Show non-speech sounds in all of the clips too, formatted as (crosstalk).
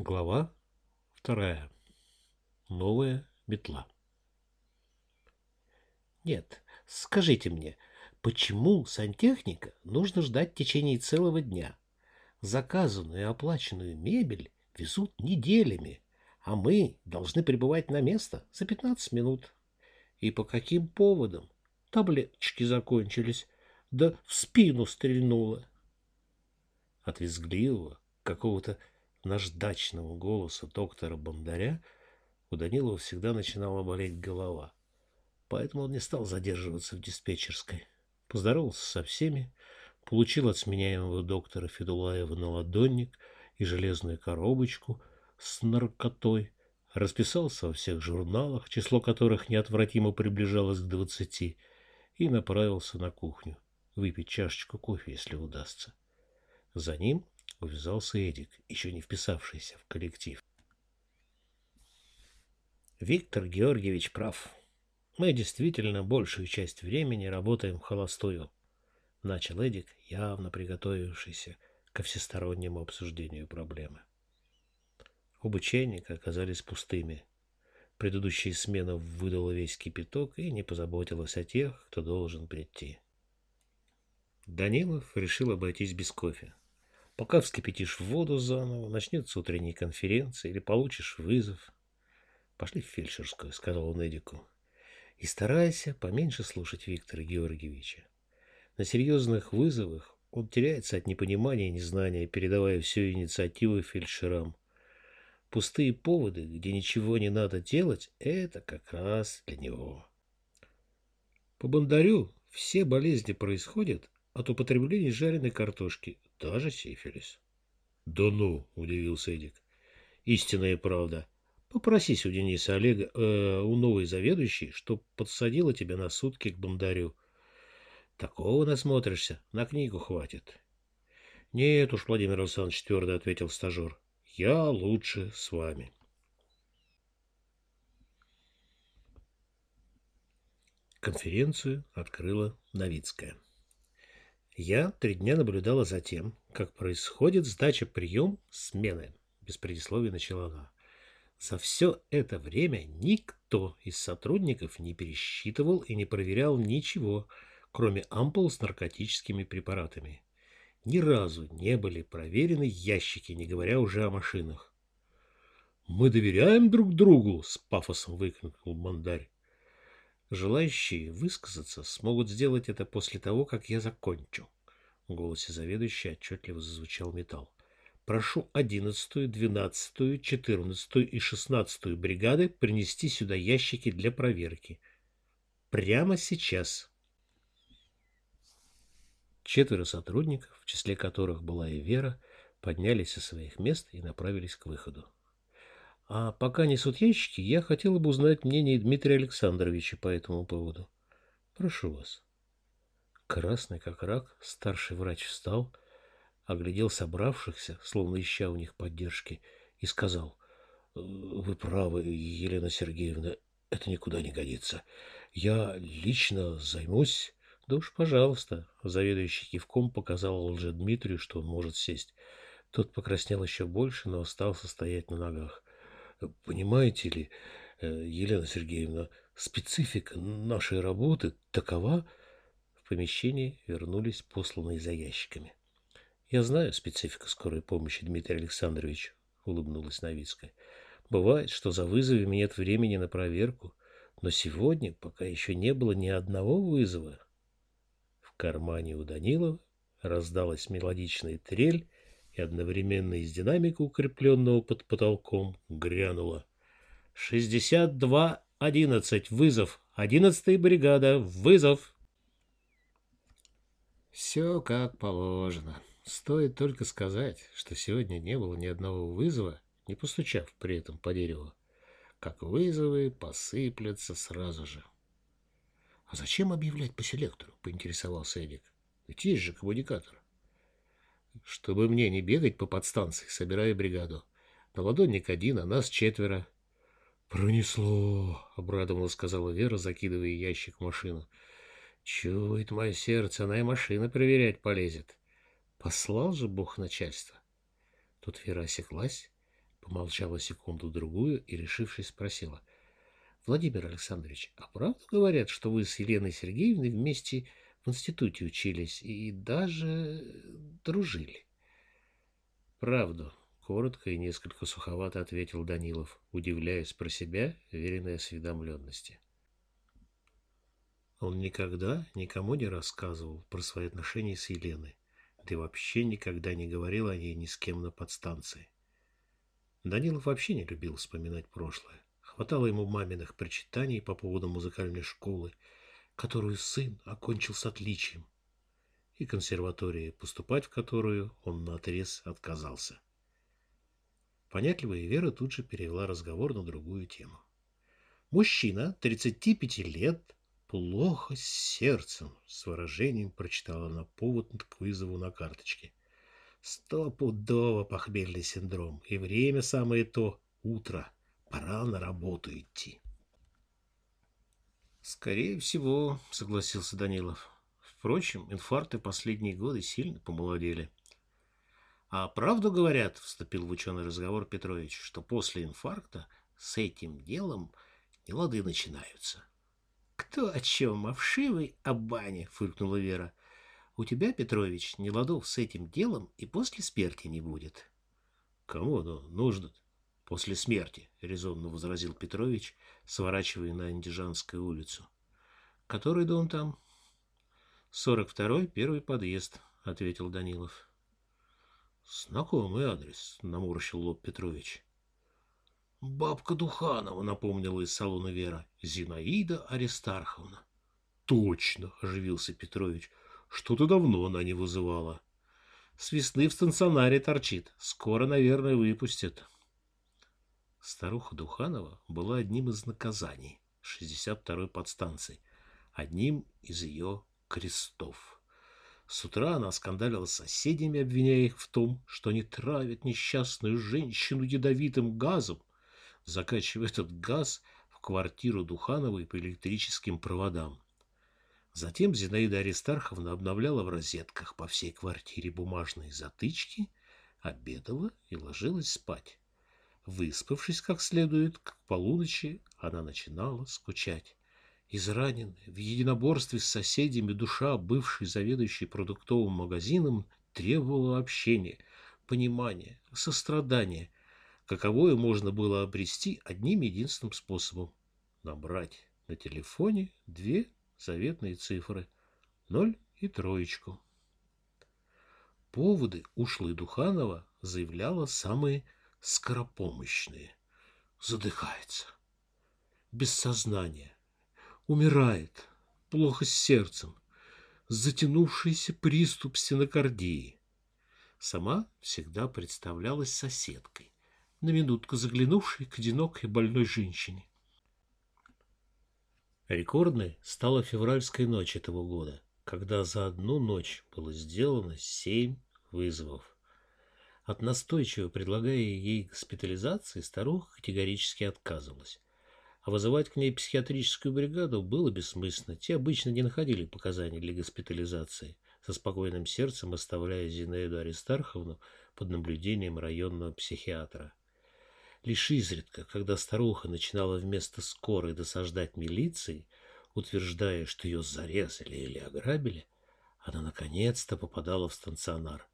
Глава вторая. Новая метла. Нет, скажите мне, почему сантехника нужно ждать в течение целого дня? Заказанную и оплаченную мебель везут неделями, а мы должны прибывать на место за 15 минут. И по каким поводам? Таблеточки закончились, да в спину стрельнуло. От визгливого какого-то наждачного голоса доктора Бондаря у Данилова всегда начинала болеть голова. Поэтому он не стал задерживаться в диспетчерской. Поздоровался со всеми, получил от сменяемого доктора Федулаева наладонник и железную коробочку с наркотой, расписался во всех журналах, число которых неотвратимо приближалось к двадцати, и направился на кухню выпить чашечку кофе, если удастся. За ним увязался Эдик, еще не вписавшийся в коллектив. Виктор Георгиевич прав. Мы действительно большую часть времени работаем холостую. Начал Эдик, явно приготовившийся ко всестороннему обсуждению проблемы. Оба оказались пустыми. Предыдущая смена выдала весь кипяток и не позаботилась о тех, кто должен прийти. Данилов решил обойтись без кофе. Пока вскипятишь воду заново, начнется утренняя конференция или получишь вызов. Пошли в фельдшерскую, сказал он Эдику. И старайся поменьше слушать Виктора Георгиевича. На серьезных вызовах он теряется от непонимания и незнания, передавая всю инициативу фельдшерам. Пустые поводы, где ничего не надо делать, это как раз для него. По Бондарю все болезни происходят от употребления жареной картошки, даже сифилис. — Да ну, — удивился Эдик. — Истинная правда. Попросись у Дениса Олега, э, у новой заведующей, чтоб подсадила тебя на сутки к Бондарю. Такого насмотришься, на книгу хватит. — Нет уж, Владимир Александрович твердо ответил стажер. — Я лучше с вами. Конференцию открыла Новицкая. Я три дня наблюдала за тем, как происходит сдача-прием смены. Без предисловия начала она. За все это время никто из сотрудников не пересчитывал и не проверял ничего, кроме ампул с наркотическими препаратами. Ни разу не были проверены ящики, не говоря уже о машинах. «Мы доверяем друг другу!» — с пафосом выкрикнул Мандарь. Желающие высказаться смогут сделать это после того, как я закончу. В голосе заведующей отчетливо зазвучал металл. Прошу одиннадцатую, двенадцатую, четырнадцатую и шестнадцатую бригады принести сюда ящики для проверки. Прямо сейчас. Четверо сотрудников, в числе которых была и Вера, поднялись со своих мест и направились к выходу. А пока несут ящики, я хотела бы узнать мнение Дмитрия Александровича по этому поводу. Прошу вас. Красный как рак, старший врач встал, оглядел собравшихся, словно ища у них поддержки, и сказал, «Вы правы, Елена Сергеевна, это никуда не годится. Я лично займусь...» «Да уж, пожалуйста», — заведующий кивком показал лже Дмитрию, что он может сесть. Тот покраснел еще больше, но остался стоять на ногах. Понимаете ли, э, Елена Сергеевна, специфика нашей работы такова... В помещении вернулись посланные за ящиками. Я знаю специфику скорой помощи, Дмитрий Александрович, улыбнулась Новицкая. Бывает, что за вызовами нет времени на проверку, но сегодня пока еще не было ни одного вызова. В кармане у Данилова раздалась мелодичная трель, и одновременно из динамика, укрепленного под потолком, грянула. «Шестьдесят два одиннадцать! Вызов! Одиннадцатая бригада! Вызов!» Все как положено. Стоит только сказать, что сегодня не было ни одного вызова, не постучав при этом по дереву, как вызовы посыплятся сразу же. — А зачем объявлять по селектору? — поинтересовался Эдик. — Ведь есть же коммуникатор чтобы мне не бегать по подстанции, собирая бригаду. На ладонник один, а нас четверо. — Пронесло, — обрадованно сказала Вера, закидывая ящик в машину. — Чует мое сердце, она и машина проверять полезет. Послал же бог начальство. Тут Вера осеклась, помолчала секунду-другую и, решившись, спросила. — Владимир Александрович, а правду говорят, что вы с Еленой Сергеевной вместе в институте учились и даже дружили? — Правду, — коротко и несколько суховато ответил Данилов, удивляясь про себя веренной осведомленности. Он никогда никому не рассказывал про свои отношения с Еленой, да и вообще никогда не говорил о ней ни с кем на подстанции. Данилов вообще не любил вспоминать прошлое. Хватало ему маминых причитаний по поводу музыкальной школы, которую сын окончил с отличием, и консерватории, поступать в которую он наотрез отказался. Понятливая Вера тут же перевела разговор на другую тему. Мужчина, 35 лет, плохо с сердцем, с выражением прочитала она повод к вызову на карточке. Стопудово похмельный синдром, и время самое то — утро. Пора на работу идти. Скорее всего, согласился Данилов. Впрочем, инфаркты последние годы сильно помолодели. А правду говорят, вступил в ученый разговор Петрович, что после инфаркта с этим делом нелады начинаются. Кто о чем, о вшивой, о бане, фыркнула Вера. У тебя, Петрович, неладов с этим делом и после смерти не будет. Кому оно нужно? После смерти, резонно возразил Петрович, сворачивая на Андижанскую улицу. Который дом там? Сорок второй, первый подъезд, ответил Данилов. Знакомый адрес, наморщил лоб Петрович. Бабка Духанова, напомнила из салона Вера. Зинаида Аристарховна. Точно, оживился Петрович. Что-то давно она не вызывала. С весны в стационаре торчит. Скоро, наверное, выпустят. Старуха Духанова была одним из наказаний 62-й подстанции, одним из ее крестов. С утра она скандалила с соседями, обвиняя их в том, что они травят несчастную женщину ядовитым газом, закачивая этот газ в квартиру Духановой по электрическим проводам. Затем Зинаида Аристарховна обновляла в розетках по всей квартире бумажные затычки, обедала и ложилась спать. Выспавшись как следует, к полуночи она начинала скучать. Израненная, в единоборстве с соседями душа, бывшей заведующей продуктовым магазином, требовала общения, понимания, сострадания, каковое можно было обрести одним единственным способом – набрать на телефоне две заветные цифры – ноль и троечку. Поводы ушлой Духанова заявляла самые скоропомощные. Задыхается, без сознания, умирает, плохо с сердцем, затянувшийся приступ стенокардии. Сама всегда представлялась соседкой, на минутку заглянувшей к одинокой больной женщине. Рекордной стала февральская ночь этого года, когда за одну ночь было сделано семь вызовов. От настойчиво предлагая ей госпитализации, старуха категорически отказывалась. А вызывать к ней психиатрическую бригаду было бессмысленно. Те обычно не находили показаний для госпитализации, со спокойным сердцем оставляя Зинаиду Аристарховну под наблюдением районного психиатра. Лишь изредка, когда старуха начинала вместо скорой досаждать милиции, утверждая, что ее зарезали или ограбили, она наконец-то попадала в станционар.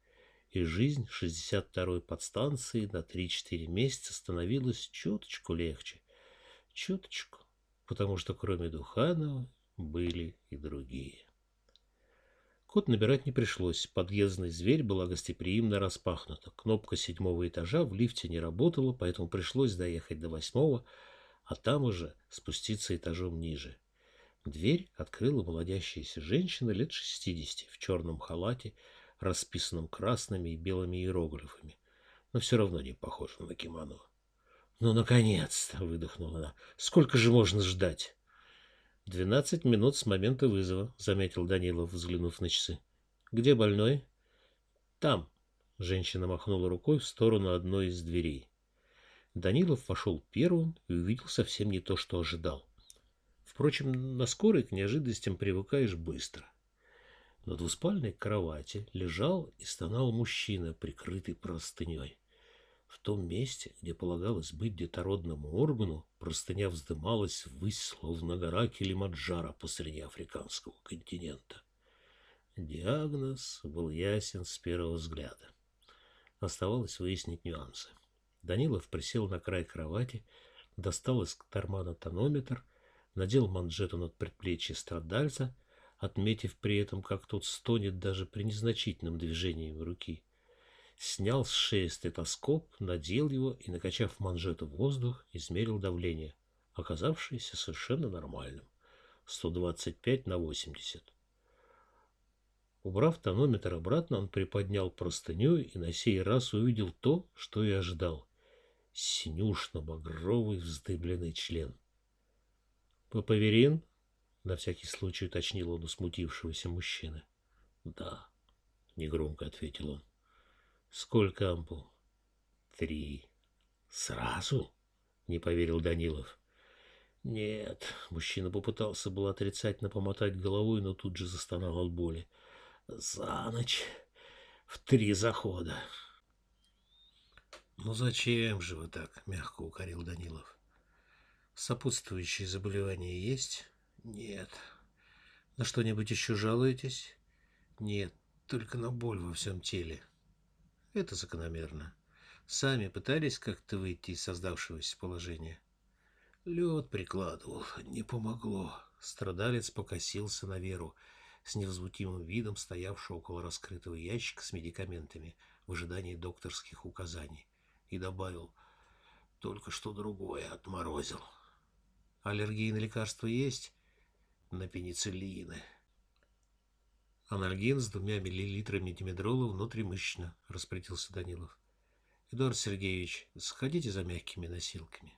И жизнь 62-й подстанции на 3-4 месяца становилась чуточку легче. Чуточку, потому что кроме Духанова были и другие. Код набирать не пришлось. Подъездная дверь была гостеприимно распахнута. Кнопка седьмого этажа в лифте не работала, поэтому пришлось доехать до восьмого, а там уже спуститься этажом ниже. Дверь открыла молодящаяся женщина лет шестидесяти в черном халате, расписанном красными и белыми иероглифами, но все равно не похожа на кимоно. «Ну, наконец-то!» — выдохнула она. «Сколько же можно ждать?» «Двенадцать минут с момента вызова», — заметил Данилов, взглянув на часы. «Где больной?» «Там», — женщина махнула рукой в сторону одной из дверей. Данилов вошел первым и увидел совсем не то, что ожидал. Впрочем, на скорой к неожиданностям привыкаешь быстро. На двуспальной кровати лежал и стонал мужчина, прикрытый простыней. В том месте, где полагалось быть детородному органу, простыня вздымалась ввысь, словно гора Килимаджаро посреди африканского континента. Диагноз был ясен с первого взгляда. Оставалось выяснить нюансы. Данилов присел на край кровати, достал из кармана тонометр, надел манжету над предплечье страдальца, отметив при этом, как тот стонет даже при незначительном движении руки. Снял с шеи стетоскоп, надел его и, накачав манжету в воздух, измерил давление, оказавшееся совершенно нормальным. 125 на 80. Убрав тонометр обратно, он приподнял простыню и на сей раз увидел то, что и ожидал. Синюшно-багровый вздыбленный член. «Папаверин?» — на всякий случай уточнил он у смутившегося мужчины. «Да», — негромко ответил он. «Сколько ампул?» «Три». «Сразу?» — не поверил Данилов. «Нет», — мужчина попытался был отрицательно помотать головой, но тут же застонал от боли. За ночь в три захода. «Ну зачем же вы так?» — мягко укорил Данилов. «Сопутствующие заболевания есть?» «Нет». «На что-нибудь еще жалуетесь?» «Нет, только на боль во всем теле». «Это закономерно. Сами пытались как-то выйти из создавшегося положения?» «Лед прикладывал, не помогло». Страдалец покосился на Веру с невозмутимым видом стоявшего около раскрытого ящика с медикаментами в ожидании докторских указаний, и добавил «Только что другое отморозил». «Аллергии на лекарства есть?» «На пенициллины». «Анальгин с двумя миллилитрами димедрола внутримышечно», — распорядился Данилов. «Эдуард Сергеевич, сходите за мягкими носилками».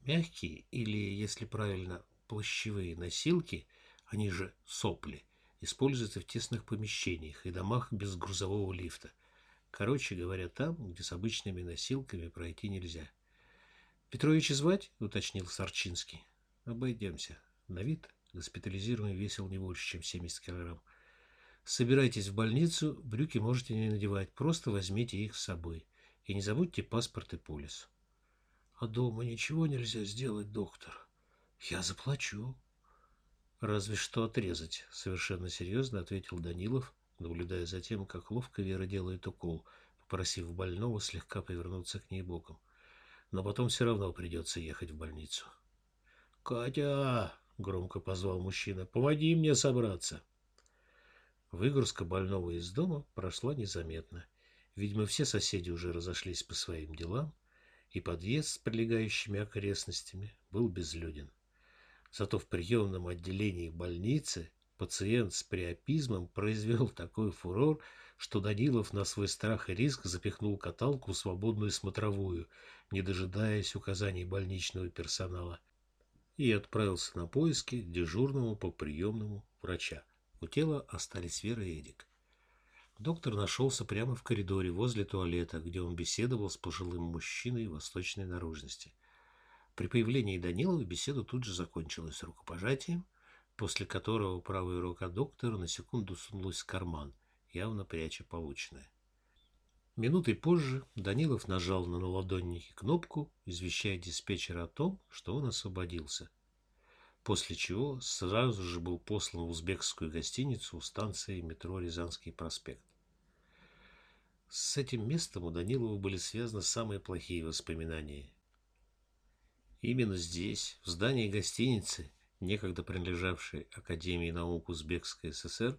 Мягкие, или, если правильно, плащевые носилки — они же сопли, используются в тесных помещениях и домах без грузового лифта. Короче говоря, там, где с обычными носилками пройти нельзя. «Петровича звать?» — уточнил Сарчинский. «Обойдемся. На вид госпитализированный весил не больше, чем 70 килограмм. Собирайтесь в больницу, брюки можете не надевать, просто возьмите их с собой. И не забудьте паспорт и полис». «А дома ничего нельзя сделать, доктор?» «Я заплачу», «Разве что отрезать», — совершенно серьезно ответил Данилов, наблюдая за тем, как ловко Вера делает укол, попросив больного слегка повернуться к ней боком. «Но потом все равно придется ехать в больницу». «Катя!» — громко позвал мужчина. «Помоги мне собраться!» Выгрузка больного из дома прошла незаметно. Видимо, все соседи уже разошлись по своим делам, и подъезд с прилегающими окрестностями был безлюден. Зато в приемном отделении больницы пациент с приопизмом произвел такой фурор, что Данилов на свой страх и риск запихнул каталку в свободную смотровую, не дожидаясь указаний больничного персонала, и отправился на поиски дежурному по приемному врача. У тела остались Вера и Эдик. Доктор нашелся прямо в коридоре возле туалета, где он беседовал с пожилым мужчиной восточной наружности – при появлении Данилова беседа тут же закончилась рукопожатием, после которого правая рука доктора на секунду сунулась в карман, явно пряча полученное. Минутой позже Данилов нажал на наладоннике кнопку, извещая диспетчера о том, что он освободился, после чего сразу же был послан в узбекскую гостиницу у станции метро Рязанский проспект. С этим местом у Данилова были связаны самые плохие воспоминания, Именно здесь, в здании гостиницы, некогда принадлежавшей Академии наук Узбекской ССР,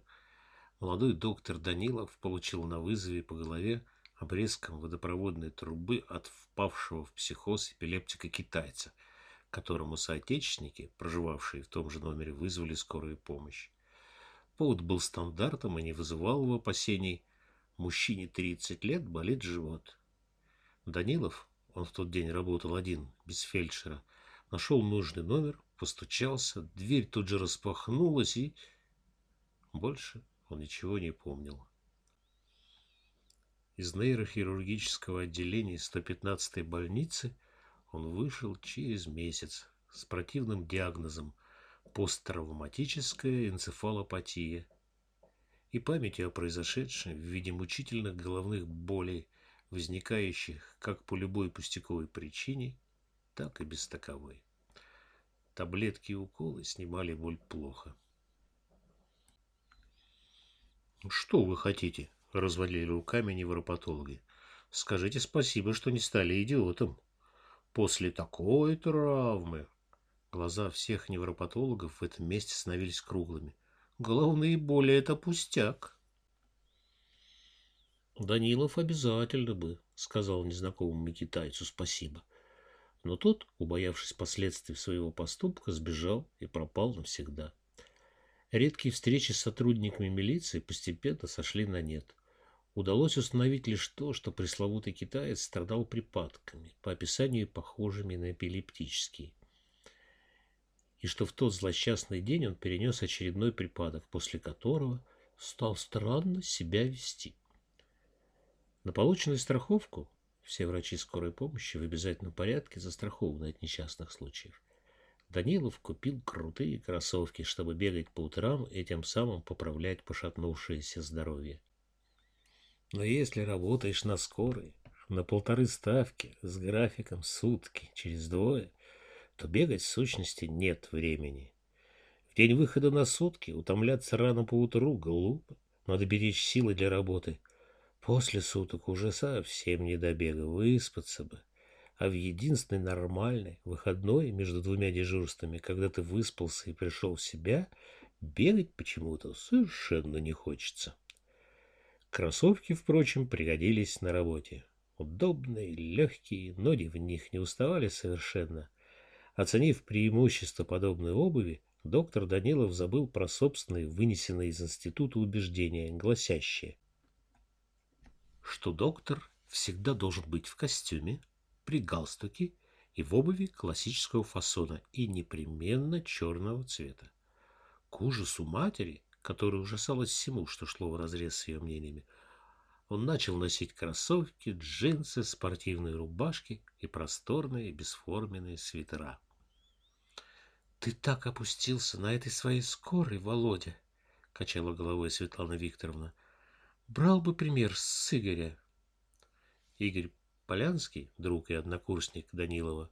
молодой доктор Данилов получил на вызове по голове обрезком водопроводной трубы от впавшего в психоз эпилептика китайца, которому соотечественники, проживавшие в том же номере, вызвали скорую помощь. Повод был стандартом и не вызывал его опасений. Мужчине 30 лет болит живот. Данилов, он в тот день работал один, без фельдшера. Нашел нужный номер, постучался, дверь тут же распахнулась и... Больше он ничего не помнил. Из нейрохирургического отделения 115-й больницы он вышел через месяц с противным диагнозом посттравматическая энцефалопатия и памятью о произошедшем в виде мучительных головных болей возникающих как по любой пустяковой причине, так и без таковой. Таблетки и уколы снимали боль плохо. «Ну, «Что вы хотите?» — развалили руками невропатологи. «Скажите спасибо, что не стали идиотом. После такой травмы...» Глаза всех невропатологов в этом месте становились круглыми. «Головные боли — это пустяк». «Данилов обязательно бы», — сказал незнакомому китайцу спасибо. Но тот, убоявшись последствий своего поступка, сбежал и пропал навсегда. Редкие встречи с сотрудниками милиции постепенно сошли на нет. Удалось установить лишь то, что пресловутый китаец страдал припадками, по описанию похожими на эпилептические. И что в тот злосчастный день он перенес очередной припадок, после которого стал странно себя вести. На полученную страховку все врачи скорой помощи в обязательном порядке застрахованы от несчастных случаев. Данилов купил крутые кроссовки, чтобы бегать по утрам и тем самым поправлять пошатнувшееся здоровье. Но если работаешь на скорой, на полторы ставки, с графиком сутки, через двое, то бегать в сущности нет времени. В день выхода на сутки утомляться рано по утру глупо, надо беречь силы для работы – После суток уже совсем не до бега, выспаться бы. А в единственный нормальный выходной между двумя дежурствами, когда ты выспался и пришел в себя, бегать почему-то совершенно не хочется. Кроссовки, впрочем, пригодились на работе. Удобные, легкие, ноги в них не уставали совершенно. Оценив преимущество подобной обуви, доктор Данилов забыл про собственные вынесенные из института убеждения, гласящие что доктор всегда должен быть в костюме, при галстуке и в обуви классического фасона и непременно черного цвета. К ужасу матери, которая ужасалась всему, что шло вразрез с ее мнениями, он начал носить кроссовки, джинсы, спортивные рубашки и просторные бесформенные свитера. «Ты так опустился на этой своей скорой, Володя!» — качала головой Светлана Викторовна — Брал бы пример с Игоря. Игорь Полянский, друг и однокурсник Данилова,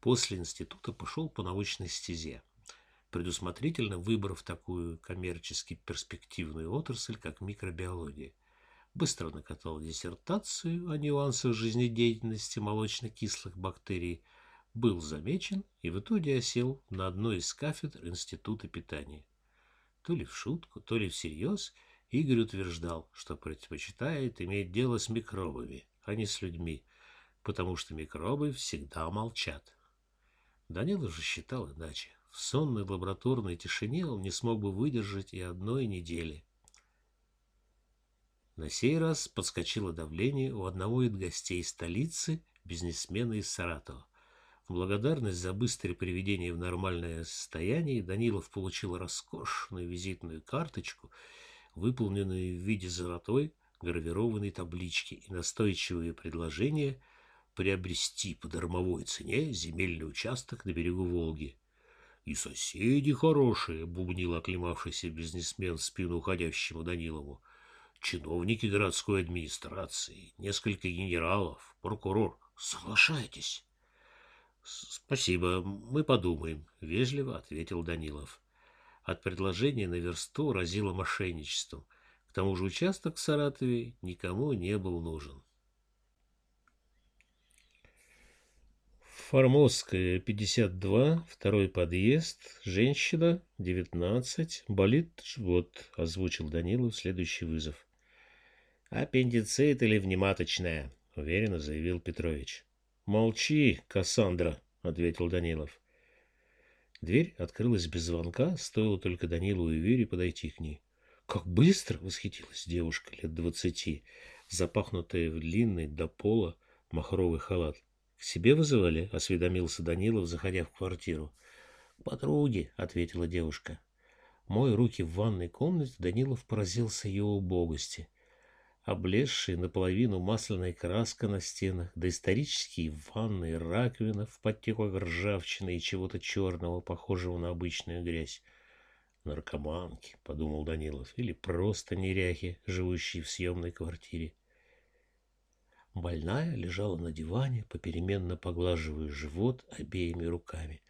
после института пошел по научной стезе, предусмотрительно выбрав такую коммерчески перспективную отрасль, как микробиология. Быстро накатал диссертацию о нюансах жизнедеятельности молочно-кислых бактерий, был замечен и в итоге осел на одной из кафедр Института питания. То ли в шутку, то ли всерьез – Игорь утверждал, что предпочитает иметь дело с микробами, а не с людьми, потому что микробы всегда молчат. Данилов же считал иначе. В сонной лабораторной тишине он не смог бы выдержать и одной недели. На сей раз подскочило давление у одного из гостей столицы, бизнесмена из Саратова. В благодарность за быстрое приведение в нормальное состояние Данилов получил роскошную визитную карточку – выполненные в виде золотой гравированной таблички и настойчивые предложения приобрести по дармовой цене земельный участок на берегу Волги. «И соседи хорошие», — бубнил оклемавшийся бизнесмен в спину уходящему Данилову. «Чиновники городской администрации, несколько генералов, прокурор. Соглашайтесь». «Спасибо, мы подумаем», — вежливо ответил Данилов. От предложения на версту разило мошенничеством. К тому же участок в Саратове никому не был нужен. Формозская, 52, второй подъезд, женщина, 19, болит живот, озвучил Данилов следующий вызов. Аппендицит или внематочная, уверенно заявил Петрович. Молчи, Кассандра, ответил Данилов. Дверь открылась без звонка, стоило только Данилу и Вере подойти к ней. Как быстро восхитилась девушка лет двадцати, запахнутая в длинный до пола махровый халат. — К себе вызывали? — осведомился Данилов, заходя в квартиру. — К подруге, — ответила девушка. Мой руки в ванной комнате, Данилов поразился ее убогости облезшая наполовину масляная краска на стенах, доисторические ванны, раковина в подтеках ржавчины и чего-то черного, похожего на обычную грязь. Наркоманки, — подумал Данилов, — или просто неряхи, живущие в съемной квартире. Больная лежала на диване, попеременно поглаживая живот обеими руками.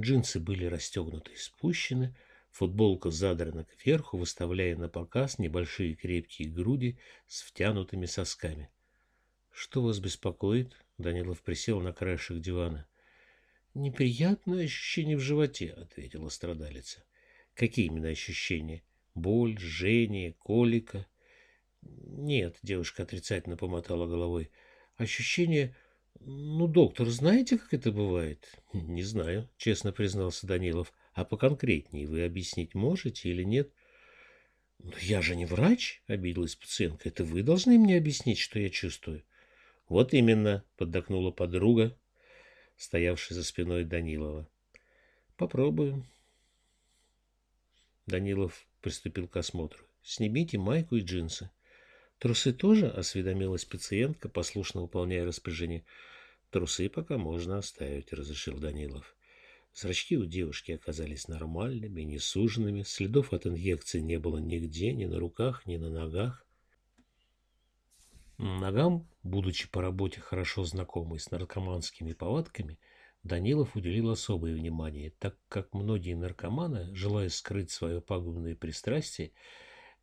Джинсы были расстегнуты и спущены, футболка задрана кверху, выставляя на показ небольшие крепкие груди с втянутыми сосками. — Что вас беспокоит? — Данилов присел на краешек дивана. — Неприятное ощущение в животе, — ответила страдалица. — Какие именно ощущения? Боль, жжение, колика? Нет, девушка отрицательно помотала головой. Ощущение... Ну, доктор, знаете, как это бывает? (laughs) Не знаю, честно признался Данилов. А поконкретнее вы объяснить можете или нет? Но я же не врач, обиделась пациентка. Это вы должны мне объяснить, что я чувствую. Вот именно, поддакнула подруга, стоявшая за спиной Данилова. Попробуем. Данилов приступил к осмотру. Снимите майку и джинсы. Трусы тоже? Осведомилась пациентка, послушно выполняя распоряжение. Трусы пока можно оставить, разрешил Данилов. Зрачки у девушки оказались нормальными, не суженными, следов от инъекции не было нигде, ни на руках, ни на ногах. Ногам, будучи по работе хорошо знакомый с наркоманскими повадками, Данилов уделил особое внимание, так как многие наркоманы, желая скрыть свое пагубное пристрастие,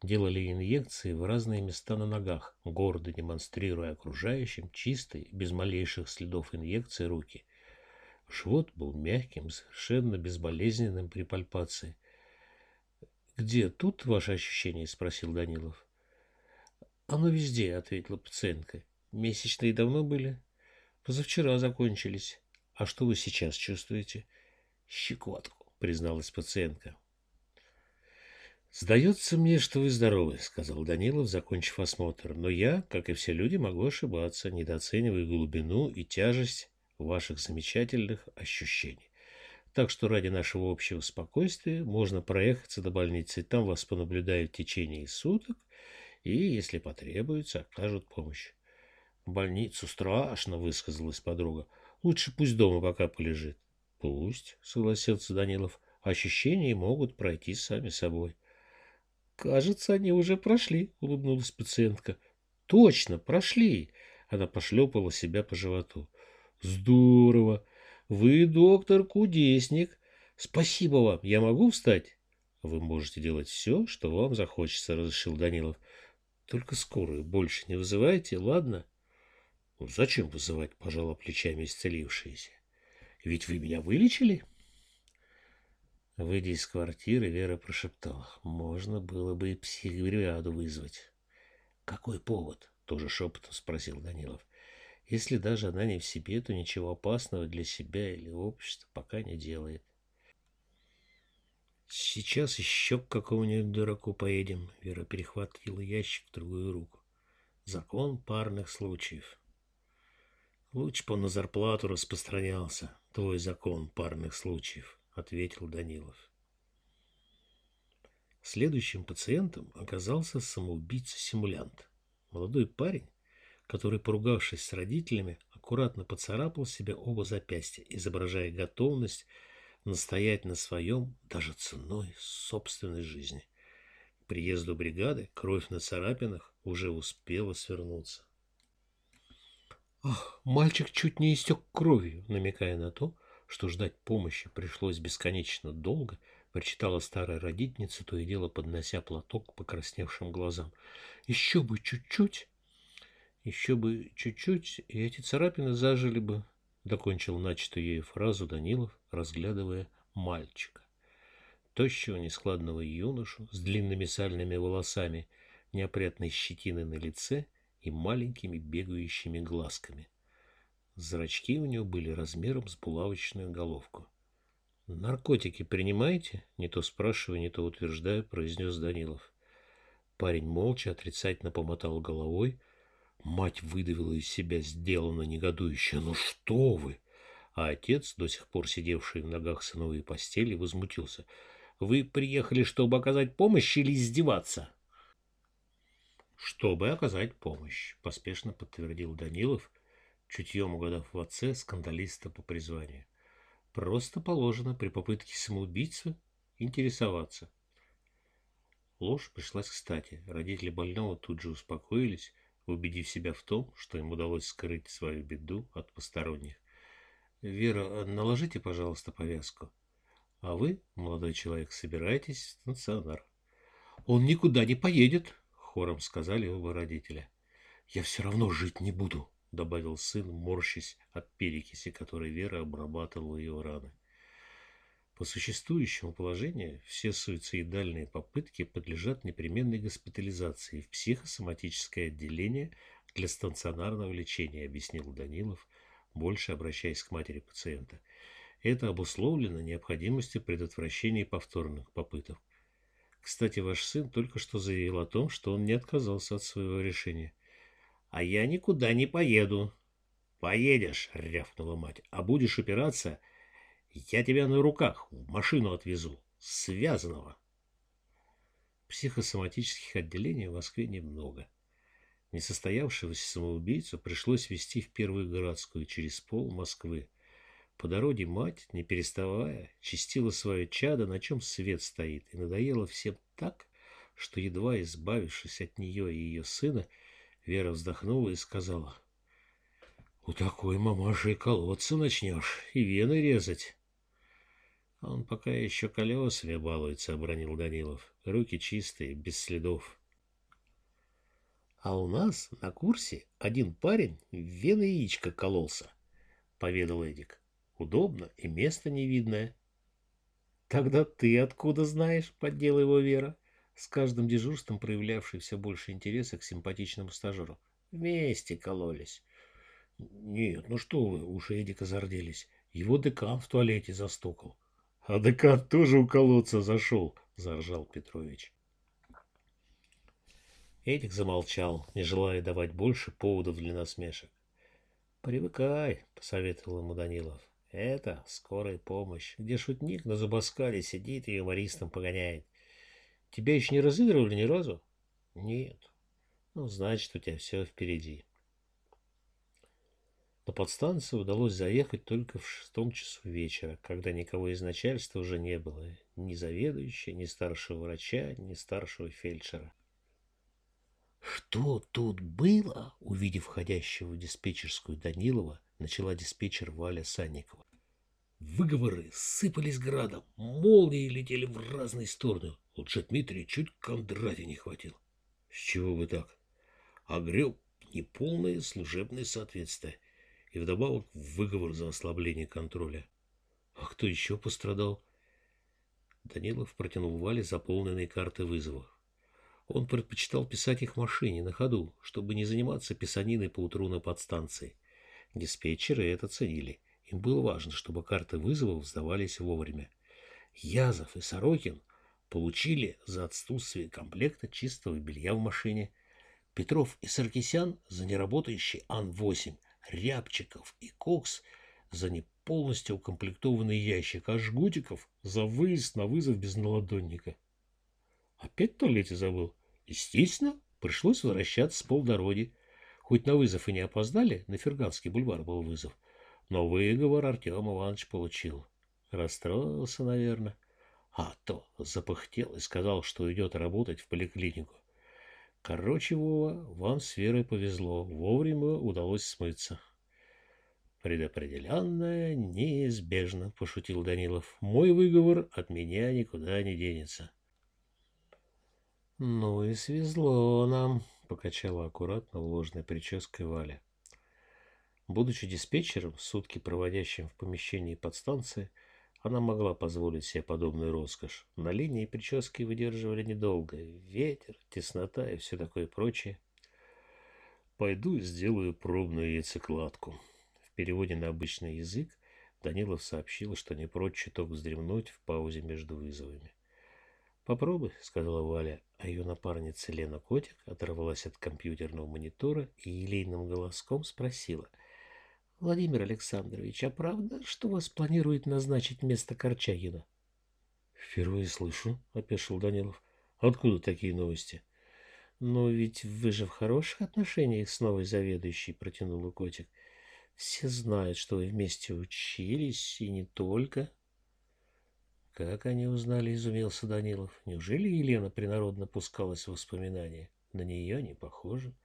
делали инъекции в разные места на ногах, гордо демонстрируя окружающим чистые, без малейших следов инъекции руки. Живот был мягким, совершенно безболезненным при пальпации. «Где тут ваше ощущение?» — спросил Данилов. «Оно везде», — ответила пациентка. «Месячные давно были?» «Позавчера закончились. А что вы сейчас чувствуете?» «Щекотку», — призналась пациентка. «Сдается мне, что вы здоровы», — сказал Данилов, закончив осмотр. «Но я, как и все люди, могу ошибаться, недооценивая глубину и тяжесть ваших замечательных ощущений. Так что ради нашего общего спокойствия можно проехаться до больницы. Там вас понаблюдают в течение суток и, если потребуется, окажут помощь. «В больницу страшно», — высказалась подруга. «Лучше пусть дома пока полежит». «Пусть», — согласился Данилов. «Ощущения могут пройти сами собой». «Кажется, они уже прошли», — улыбнулась пациентка. «Точно, прошли!» Она пошлепала себя по животу. «Здорово! Вы, доктор, кудесник! Спасибо вам! Я могу встать?» «Вы можете делать все, что вам захочется», — разрешил Данилов. «Только скорую больше не вызывайте, ладно?» «Ну, зачем вызывать?» — пожала плечами исцелившаяся. «Ведь вы меня вылечили?» Выйдя из квартиры, Вера прошептала. Можно было бы и психбригаду вызвать. Какой повод? Тоже шепотом спросил Данилов. Если даже она не в себе, то ничего опасного для себя или общества пока не делает. Сейчас еще к какому-нибудь дураку поедем. Вера перехватила ящик в другую руку. Закон парных случаев. Бы он на зарплату распространялся. Твой закон парных случаев ответил Данилов. Следующим пациентом оказался самоубийца-симулянт. Молодой парень, который, поругавшись с родителями, аккуратно поцарапал себе оба запястья, изображая готовность настоять на своем даже ценой собственной жизни. К приезду бригады кровь на царапинах уже успела свернуться. Ах, мальчик чуть не истек кровью, намекая на то, что ждать помощи пришлось бесконечно долго, прочитала старая родительница, то и дело поднося платок к покрасневшим глазам. Еще бы чуть-чуть, еще бы чуть-чуть, и эти царапины зажили бы, докончил начатую ею фразу Данилов, разглядывая мальчика. Тощего, нескладного юношу с длинными сальными волосами, неопрятной щетиной на лице и маленькими бегающими глазками – Зрачки у него были размером с булавочную головку. «Наркотики принимаете?» — не то спрашивая, не то утверждая, произнес Данилов. Парень молча отрицательно помотал головой. Мать выдавила из себя сделанно негодующе. «Ну что вы!» А отец, до сих пор сидевший в ногах сыновой постели, возмутился. «Вы приехали, чтобы оказать помощь или издеваться?» «Чтобы оказать помощь», — поспешно подтвердил Данилов, чутьем угадав в отце скандалиста по призванию. Просто положено при попытке самоубийцы интересоваться. Ложь пришлась кстати. Родители больного тут же успокоились, убедив себя в том, что им удалось скрыть свою беду от посторонних. «Вера, наложите, пожалуйста, повязку. А вы, молодой человек, собираетесь в стационар». «Он никуда не поедет», — хором сказали оба родителя. «Я все равно жить не буду», — добавил сын, морщась от перекиси, которой Вера обрабатывала ее раны. По существующему положению все суицидальные попытки подлежат непременной госпитализации в психосоматическое отделение для стационарного лечения, объяснил Данилов, больше обращаясь к матери пациента. Это обусловлено необходимостью предотвращения повторных попыток. Кстати, ваш сын только что заявил о том, что он не отказался от своего решения. — А я никуда не поеду. — Поедешь, — рявкнула мать, — а будешь упираться — я тебя на руках в машину отвезу, связанного. Психосоматических отделений в Москве немного. Несостоявшегося самоубийцу пришлось везти в первую городскую через пол Москвы. По дороге мать, не переставая, чистила свое чадо, на чем свет стоит, и надоело всем так, что, едва избавившись от нее и ее сына, Вера вздохнула и сказала, «У такой мамаши колоться начнешь и вены резать». Он пока еще колесами балуется, — обронил Данилов. Руки чистые, без следов. — А у нас на курсе один парень в вены яичко кололся, — поведал Эдик. — Удобно и место невидное. — Тогда ты откуда знаешь? — поддела его Вера, с каждым дежурством проявлявший все больше интереса к симпатичному стажеру. — Вместе кололись. — Нет, ну что вы, уши Эдика зарделись. Его декан в туалете застукал. — а декан тоже у колодца зашел, заржал Петрович. Эдик замолчал, не желая давать больше поводов для насмешек. «Привыкай», — посоветовал ему Данилов. «Это скорая помощь, где шутник на зубоскале сидит и юмористом погоняет. Тебя еще не разыгрывали ни разу?» «Нет». «Ну, значит, у тебя все впереди». На подстанцию удалось заехать только в шестом часу вечера, когда никого из начальства уже не было, ни заведующего, ни старшего врача, ни старшего фельдшера. «Что тут было?» — увидев входящего в диспетчерскую Данилова, начала диспетчер Валя Санникова. Выговоры сыпались градом, молнии летели в разные стороны. Лучше Дмитрий чуть Кондрате не хватил. С чего бы так? Огреб неполное служебное соответствие и вдобавок выговор за ослабление контроля. А кто еще пострадал? Данилов протянул Вале заполненные карты вызовов. Он предпочитал писать их в машине, на ходу, чтобы не заниматься писаниной по утру на подстанции. Диспетчеры это ценили. Им было важно, чтобы карты вызовов сдавались вовремя. Язов и Сорокин получили за отсутствие комплекта чистого белья в машине. Петров и Саркисян за неработающий Ан-8 Рябчиков и Кокс за не полностью укомплектованный ящик, а Жгутиков за выезд на вызов без наладонника. Опять в туалете забыл? Естественно, пришлось возвращаться с полдороги. Хоть на вызов и не опоздали, на Ферганский бульвар был вызов, но выговор Артем Иванович получил. Расстроился, наверное. А то запыхтел и сказал, что идет работать в поликлинику. Короче, Вова, вам с Верой повезло. Вовремя удалось смыться. Предопределенное неизбежно, пошутил Данилов. Мой выговор от меня никуда не денется. Ну и свезло нам, покачала аккуратно уложенной прической Валя. Будучи диспетчером, сутки проводящим в помещении подстанции, она могла позволить себе подобную роскошь. На линии прически выдерживали недолго. Ветер, теснота и все такое прочее. Пойду сделаю пробную яйцекладку. В переводе на обычный язык Данилов сообщил, что не прочь чуток вздремнуть в паузе между вызовами. «Попробуй», — сказала Валя, а ее напарница Лена Котик оторвалась от компьютерного монитора и елейным голоском спросила — Владимир Александрович, а правда, что вас планирует назначить вместо Корчагина? Впервые слышу, опешил Данилов. Откуда такие новости? Но ведь вы же в хороших отношениях с новой заведующей, протянул котик. Все знают, что вы вместе учились, и не только. Как они узнали, изумился Данилов. Неужели Елена принародно пускалась в воспоминания? На нее не похоже.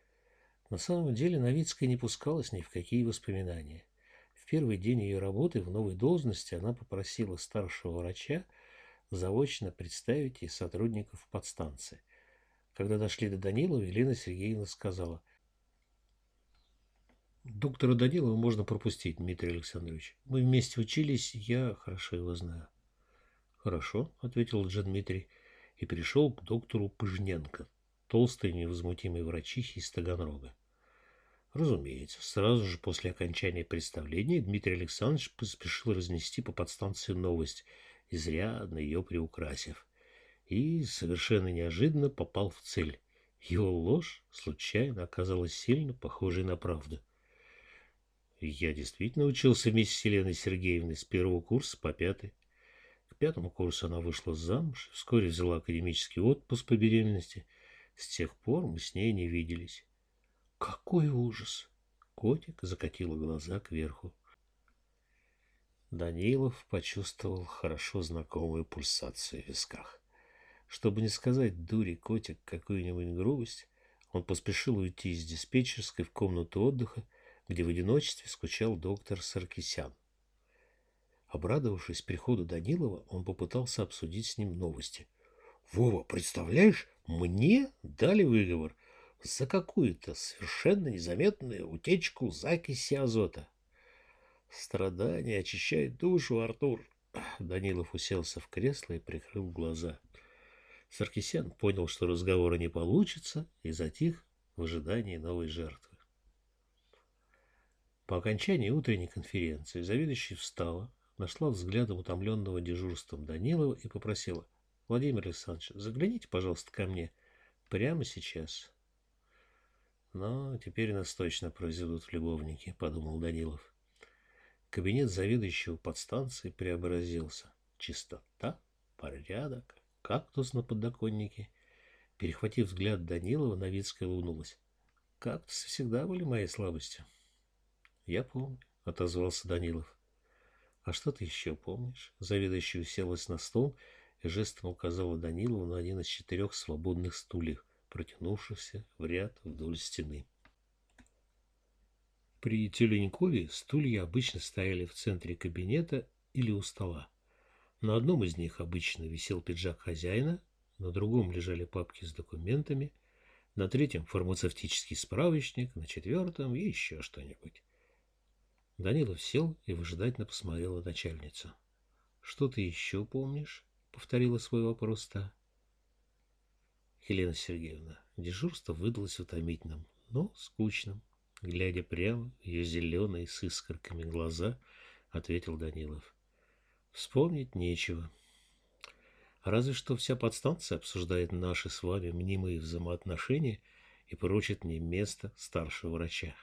— На самом деле Новицкая не пускалась ни в какие воспоминания. В первый день ее работы в новой должности она попросила старшего врача заочно представить ей сотрудников подстанции. Когда дошли до Данилова, Елена Сергеевна сказала, «Доктора Данилова можно пропустить, Дмитрий Александрович. Мы вместе учились, я хорошо его знаю». «Хорошо», — ответил Джан Дмитрий и перешел к доктору Пыжненко, толстой невозмутимой врачихе из Таганрога. Разумеется, сразу же после окончания представления Дмитрий Александрович поспешил разнести по подстанции новость, изрядно ее приукрасив, и совершенно неожиданно попал в цель. Его ложь случайно оказалась сильно похожей на правду. Я действительно учился вместе с Еленой Сергеевной с первого курса по пятый. Пятому курсу она вышла замуж, вскоре взяла академический отпуск по беременности. С тех пор мы с ней не виделись. Какой ужас! Котик закатила глаза кверху. Данилов почувствовал хорошо знакомую пульсацию в висках. Чтобы не сказать дури котик какую-нибудь грубость, он поспешил уйти из диспетчерской в комнату отдыха, где в одиночестве скучал доктор Саркисян. Обрадовавшись приходу Данилова, он попытался обсудить с ним новости. — Вова, представляешь, мне дали выговор за какую-то совершенно незаметную утечку закиси азота. Страдания очищают душу, Артур. Данилов уселся в кресло и прикрыл глаза. Саркисян понял, что разговора не получится, и затих в ожидании новой жертвы. По окончании утренней конференции заведующая встала, нашла взглядом утомленного дежурством Данилова и попросила. — Владимир Александрович, загляните, пожалуйста, ко мне прямо сейчас. Но теперь нас точно произведут в любовники, подумал Данилов. Кабинет заведующего подстанции преобразился. Чистота, порядок, кактус на подоконнике. Перехватив взгляд Данилова, Новицкая улыбнулась. Кактусы всегда были моей слабостью. Я помню, отозвался Данилов. А что ты еще помнишь? Заведующая уселась на стол и жестом указала Данилову на один из четырех свободных стульев протянувшихся в ряд вдоль стены. При Теленькове стулья обычно стояли в центре кабинета или у стола. На одном из них обычно висел пиджак хозяина, на другом лежали папки с документами, на третьем фармацевтический справочник, на четвертом еще что-нибудь. Данилов сел и выжидательно посмотрел на начальницу. — Что ты еще помнишь? — повторила свой вопрос та. Елена Сергеевна, дежурство выдалось утомительным, но скучным. Глядя прямо в ее зеленые с искорками глаза, ответил Данилов. Вспомнить нечего. Разве что вся подстанция обсуждает наши с вами мнимые взаимоотношения и прочит мне место старшего врача.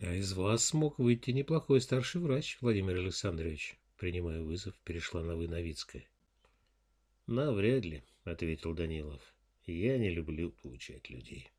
А из вас смог выйти неплохой старший врач, Владимир Александрович. Принимая вызов, перешла на вы Новицкая. Навряд ли, — ответил Данилов. «Я не люблю получать людей».